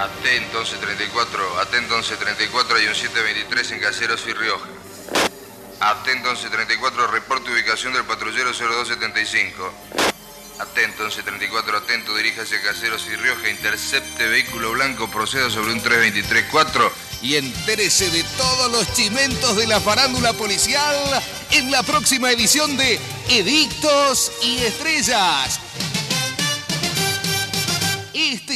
Atento 1134, atento 1134, hay un 723 en Caseros y Rioja. Atento 1134, reporte ubicación del patrullero 0275. Atento 1134, atento, diríjase a Caseros y Rioja, intercepte vehículo blanco, proceda sobre un 3234 y entérese de todos los chimentos de la farándula policial en la próxima edición de Edictos y Estrellas.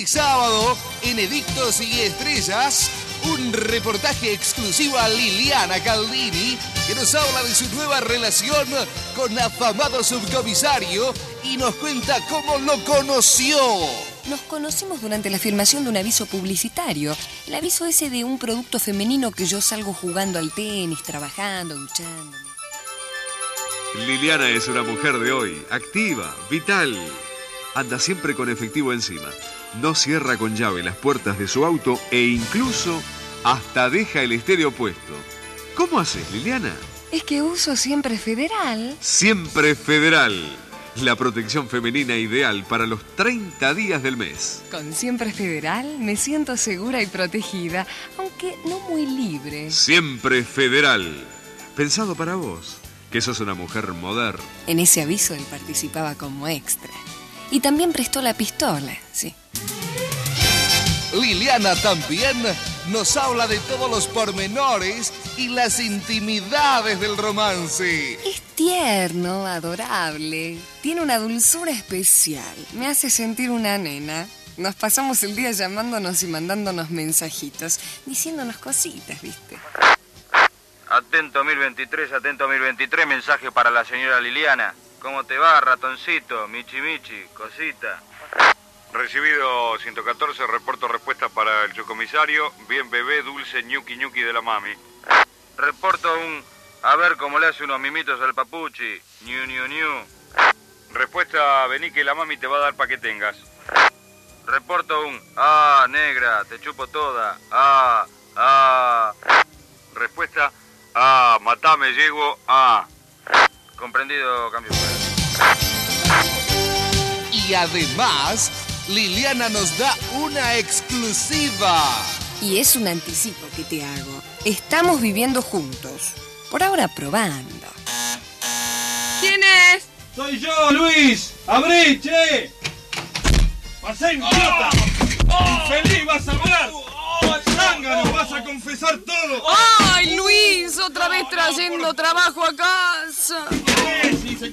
Este sábado, en Edictos y Estrellas, un reportaje exclusivo a Liliana Caldini, que nos habla de su nueva relación con afamado subcomisario y nos cuenta cómo lo conoció. Nos conocimos durante la filmación de un aviso publicitario. El aviso ese de un producto femenino que yo salgo jugando al tenis, trabajando, duchándome. Liliana es una mujer de hoy, activa, vital. Anda siempre con efectivo encima. No cierra con llave las puertas de su auto e incluso hasta deja el estéreo puesto. ¿Cómo haces, Liliana? Es que uso siempre federal. Siempre Federal. La protección femenina ideal para los 30 días del mes. Con siempre federal me siento segura y protegida, aunque no muy libre. Siempre Federal. Pensado para vos, que sos una mujer moderna. En ese aviso él participaba como extra. Y también prestó la pistola, sí. Liliana también nos habla de todos los pormenores y las intimidades del romance. Es tierno, adorable. Tiene una dulzura especial. Me hace sentir una nena. Nos pasamos el día llamándonos y mandándonos mensajitos, diciéndonos cositas, ¿viste? Atento 1023, atento 1023, mensaje para la señora Liliana. ¿Cómo te va, ratoncito? Michi Michi, cosita. Recibido 114, reporto respuesta para el subcomisario. Bien bebé, dulce, ñuki ñuki de la mami. Reporto un... A ver cómo le hace unos mimitos al papuchi. Ñu, ñu, ñu. Respuesta, vení que la mami te va a dar para que tengas. Reporto un... Ah, negra, te chupo toda. Ah, ah. Respuesta, ah, matame, llego, ah. Comprendido, cambio. Y además, Liliana nos da una exclusiva. Y es un anticipo que te hago. Estamos viviendo juntos. Por ahora probando. ¿Quién es? Soy yo, Luis. Abrí, che. Pasé idiota. Infeliz, vas a hablar. Zángano, vas a confesar todo. ¡Ay, Luis! Otra vez trayendo trabajo a casa.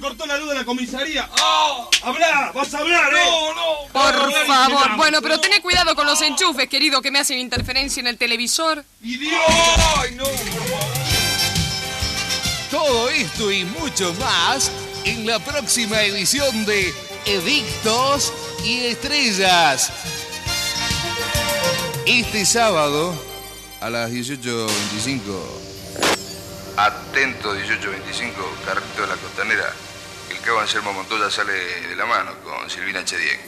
Cortó la luz de la comisaría. Habla, vas a hablar, eh. No, no. Por favor. Bueno, pero tené cuidado con los enchufes, querido, que me hacen interferencia en el televisor. ¡Idiota! ¡Ay, no, por favor! Todo esto y mucho más en la próxima edición de Edictos y Estrellas. Este sábado a las 18.25. Atento 18.25, Carrito de la Costanera. Cabo Anselmo Montoya sale de la mano con Silvina Chediek.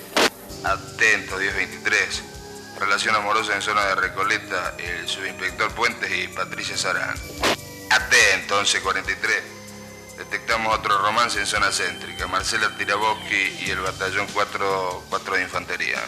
Atento 10.23. Relación amorosa en zona de Recoleta, el subinspector Puentes y Patricia Sarán. Atento 11.43. Detectamos otro romance en zona céntrica. Marcela Tiraboski y el batallón 4, 4 de infantería.